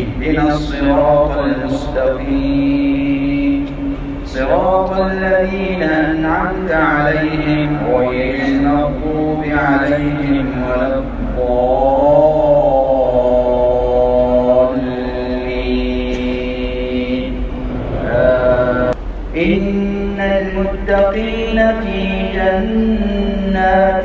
اهدنا الصراط المستقيم صراط الذين أنعمت عليهم غير المغضوب عليهم ولا الضالين آه. إن المتقين في جنات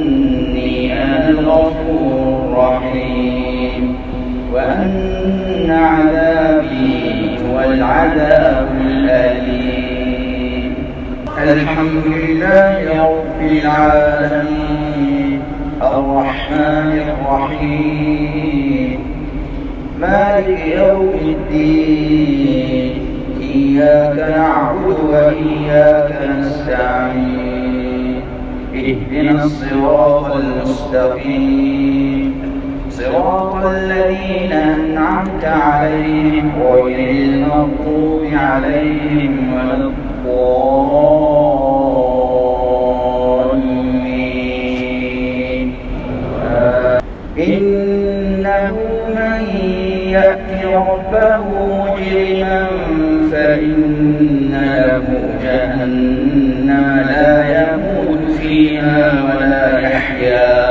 الرحيم وأن عذابي هو العذاب الأليم. الحمد لله رب العالمين. الرحمن الرحيم. مالك يوم الدين. إياك نعبد وإياك نستعين. اهدنا الصراط المستقيم. صراط الذين أنعمت عليهم غير المغضوب عليهم ولا الضالين. إنه من يأت ربه مجرما فإن له جهنم لا يموت فيها ولا يحيا.